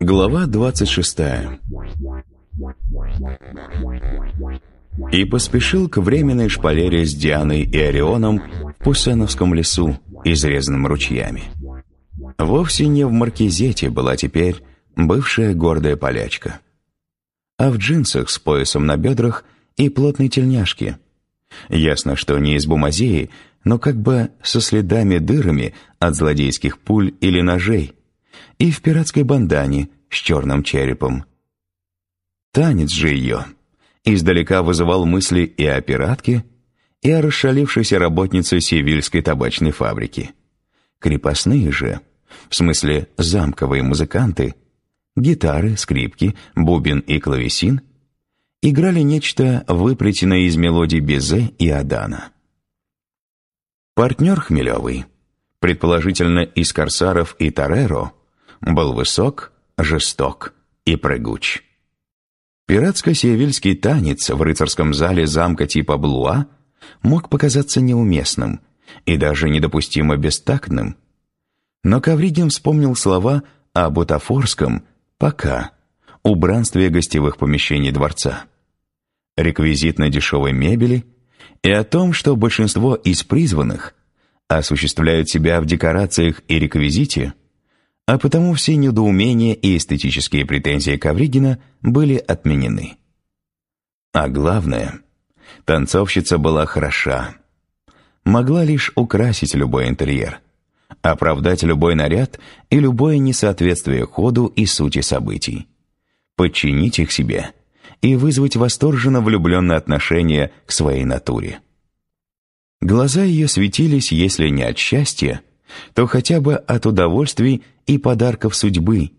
Глава двадцать шестая И поспешил к временной шпалере с Дианой и Орионом в Пусеновском лесу, изрезанном ручьями. Вовсе не в Маркизете была теперь бывшая гордая полячка, а в джинсах с поясом на бедрах и плотной тельняшке. Ясно, что не из бумазеи, но как бы со следами-дырами от злодейских пуль или ножей, и в пиратской бандане с черным черепом. Танец же ее издалека вызывал мысли и о пиратке, и о расшалившейся работнице севильской табачной фабрики. Крепостные же, в смысле замковые музыканты, гитары, скрипки, бубен и клавесин, играли нечто выплетенное из мелодий Безе и Адана. Партнер Хмелевый, предположительно из Корсаров и Тореро, был высок, жесток и прыгуч. Пиратско-севильский танец в рыцарском зале замка типа Блуа мог показаться неуместным и даже недопустимо бестактным. Но Ковригин вспомнил слова о бутафорском «пока» убранстве гостевых помещений дворца, реквизитно дешевой мебели – и о том, что большинство из призванных осуществляют себя в декорациях и реквизите, а потому все недоумения и эстетические претензии Ковригина были отменены. А главное, танцовщица была хороша, могла лишь украсить любой интерьер, оправдать любой наряд и любое несоответствие ходу и сути событий, подчинить их себе – и вызвать восторженно влюбленное отношение к своей натуре. Глаза ее светились, если не от счастья, то хотя бы от удовольствий и подарков судьбы,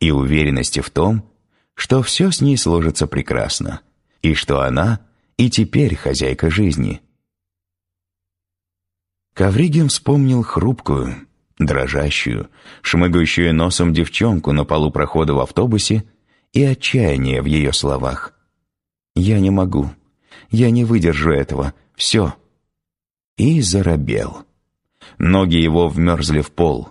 и уверенности в том, что все с ней сложится прекрасно, и что она и теперь хозяйка жизни. Ковригин вспомнил хрупкую, дрожащую, шмыгающую носом девчонку на полу прохода в автобусе и отчаяние в ее словах. «Я не могу. Я не выдержу этого. Все». И заробел. Ноги его вмерзли в пол.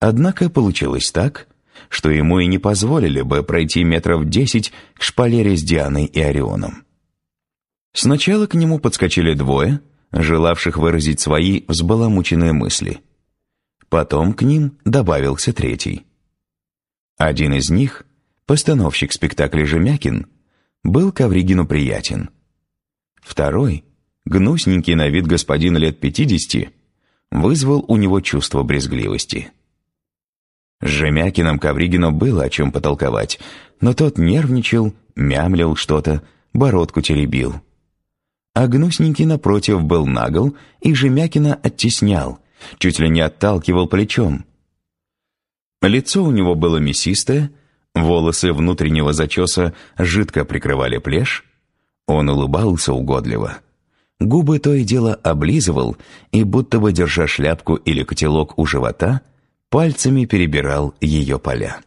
Однако получилось так, что ему и не позволили бы пройти метров десять к шпалере с Дианой и Орионом. Сначала к нему подскочили двое, желавших выразить свои взбаламученные мысли. Потом к ним добавился третий. Один из них постановщик спектакля Жемякин, был Ковригину приятен. Второй, гнусненький на вид господин лет пятидесяти, вызвал у него чувство брезгливости. С Жемякиным Ковригину было о чем потолковать, но тот нервничал, мямлил что-то, бородку теребил. А гнусненький, напротив, был нагл и Жемякина оттеснял, чуть ли не отталкивал плечом. Лицо у него было мясистое, Волосы внутреннего зачеса жидко прикрывали плешь. Он улыбался угодливо. Губы то и дело облизывал и, будто бы держа шляпку или котелок у живота, пальцами перебирал ее поля.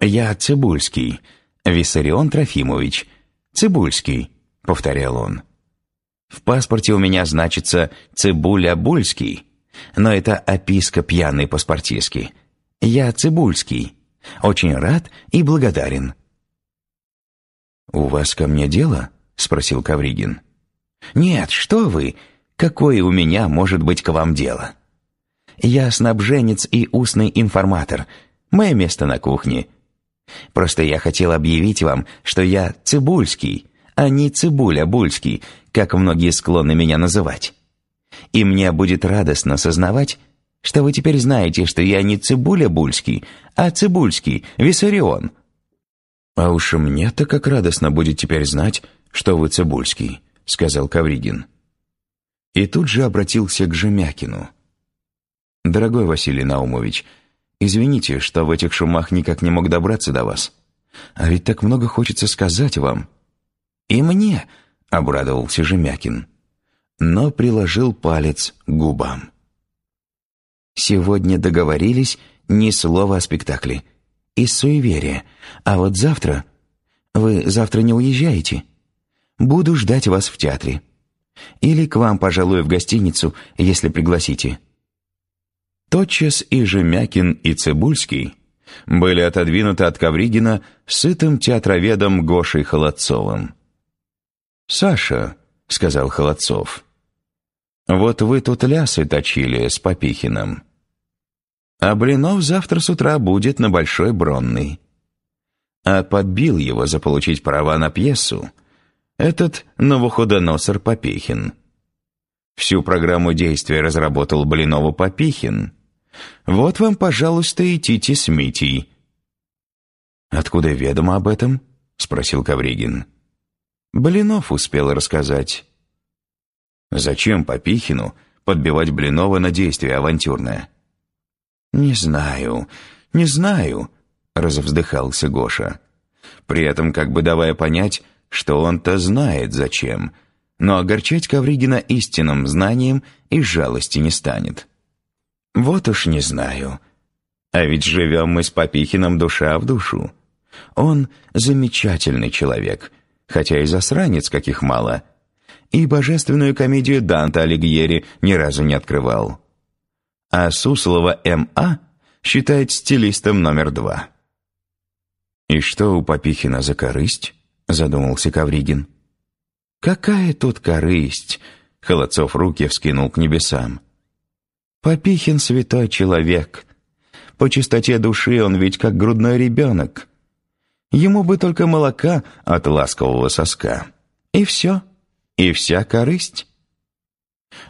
«Я Цибульский, Виссарион Трофимович, Цибульский», — повторял он. «В паспорте у меня значится Цибуля-Бульский, но это описка пьяный по-спартийски. Я Цибульский». Очень рад и благодарен». «У вас ко мне дело?» — спросил Кавригин. «Нет, что вы! Какое у меня может быть к вам дело? Я снабженец и устный информатор. Мое место на кухне. Просто я хотел объявить вам, что я Цибульский, а не Цибуля-Бульский, как многие склонны меня называть. И мне будет радостно сознавать, что вы теперь знаете, что я не Цибуля Бульский, а Цибульский, Виссарион». «А уж мне-то как радостно будет теперь знать, что вы Цибульский», — сказал Кавригин. И тут же обратился к Жемякину. «Дорогой Василий Наумович, извините, что в этих шумах никак не мог добраться до вас. А ведь так много хочется сказать вам». «И мне», — обрадовался Жемякин, но приложил палец к губам. Сегодня договорились ни слова о спектакле. Из суеверия. А вот завтра... Вы завтра не уезжаете? Буду ждать вас в театре. Или к вам, пожалуй, в гостиницу, если пригласите». Тотчас и Жемякин, и Цибульский были отодвинуты от Ковригина сытым театроведом Гошей Холодцовым. «Саша», — сказал Холодцов, — «вот вы тут лясы точили с Попихиным. А Блинов завтра с утра будет на Большой Бронной. А подбил его заполучить права на пьесу этот новоходоносор Попихин. Всю программу действия разработал Блинову Попихин. Вот вам, пожалуйста, и Тити с Митей». «Откуда ведомо об этом?» — спросил Ковригин. Блинов успел рассказать. Зачем Попихину подбивать Блинова на действие авантюрное? «Не знаю, не знаю», — разовздыхался Гоша. При этом как бы давая понять, что он-то знает зачем, но огорчать Ковригина истинным знанием и жалости не станет. «Вот уж не знаю. А ведь живем мы с Попихиным душа в душу. Он замечательный человек» хотя и засранец каких мало, и божественную комедию Данта Алигьери ни разу не открывал. А Суслова М.А. считает стилистом номер два. «И что у Попихина за корысть?» — задумался Кавригин. «Какая тут корысть?» — Холодцов руки вскинул к небесам. «Попихин святой человек. По чистоте души он ведь как грудной ребенок. Ему бы только молока от ласкового соска. И все. И вся корысть.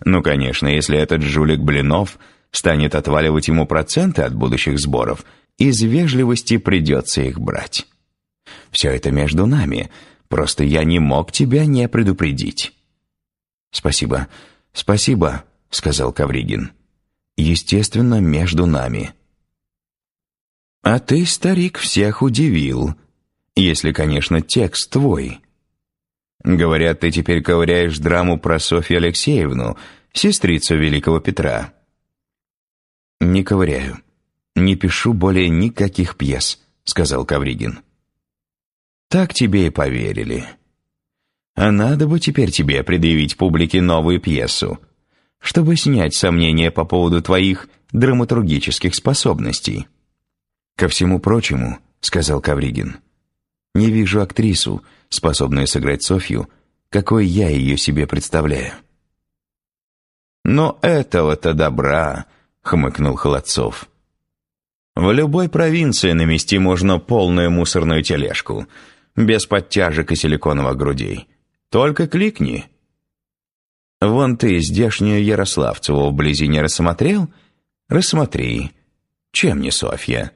Ну, конечно, если этот жулик Блинов станет отваливать ему проценты от будущих сборов, из вежливости придется их брать. Все это между нами, просто я не мог тебя не предупредить. «Спасибо, спасибо», — сказал Кавригин. «Естественно, между нами». «А ты, старик, всех удивил», если, конечно, текст твой. Говорят, ты теперь ковыряешь драму про Софью Алексеевну, сестрицу великого Петра. Не ковыряю. Не пишу более никаких пьес, сказал Кавригин. Так тебе и поверили. А надо бы теперь тебе предъявить публике новую пьесу, чтобы снять сомнения по поводу твоих драматургических способностей. Ко всему прочему, сказал Кавригин, — не вижу актрису, способную сыграть Софью, какой я ее себе представляю. «Но этого-то добра», — хмыкнул Холодцов. «В любой провинции намести можно полную мусорную тележку, без подтяжек и силиконовых грудей. Только кликни». «Вон ты здешнюю Ярославцеву вблизи не рассмотрел? Рассмотри. Чем не Софья?»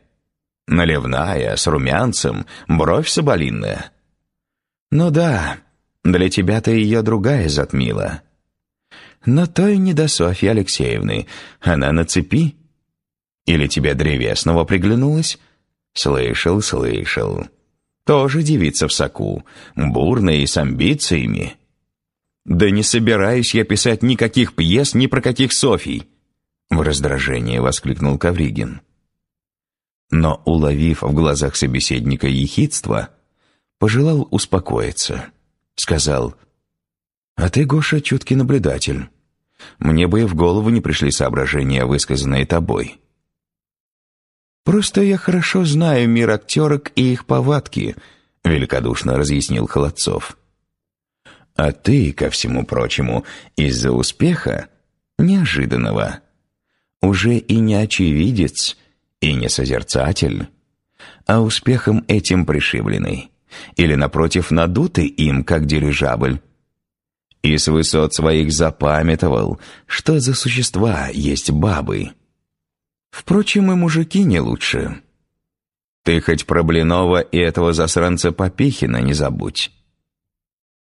Наливная, с румянцем, бровь соболинная. Ну да, для тебя-то ее другая затмила. Но то и не до Софьи Алексеевны, она на цепи. Или тебе древесного приглянулась? Слышал, слышал. Тоже девица в соку, бурная и с амбициями. Да не собираюсь я писать никаких пьес ни про каких Софий. В раздражении воскликнул Кавригин но, уловив в глазах собеседника ехидство, пожелал успокоиться. Сказал, «А ты, Гоша, чуткий наблюдатель. Мне бы и в голову не пришли соображения, высказанные тобой». «Просто я хорошо знаю мир актерок и их повадки», — великодушно разъяснил Холодцов. «А ты, ко всему прочему, из-за успеха, неожиданного, уже и не очевидец, — и не созерцатель, а успехом этим пришибленный, или, напротив, надутый им, как дирижабль. И с высот своих запамятовал, что за существа есть бабы. Впрочем, и мужики не лучше. Ты хоть про Блинова и этого засранца Попихина не забудь.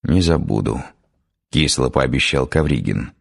«Не забуду», — кисло пообещал Кавригин.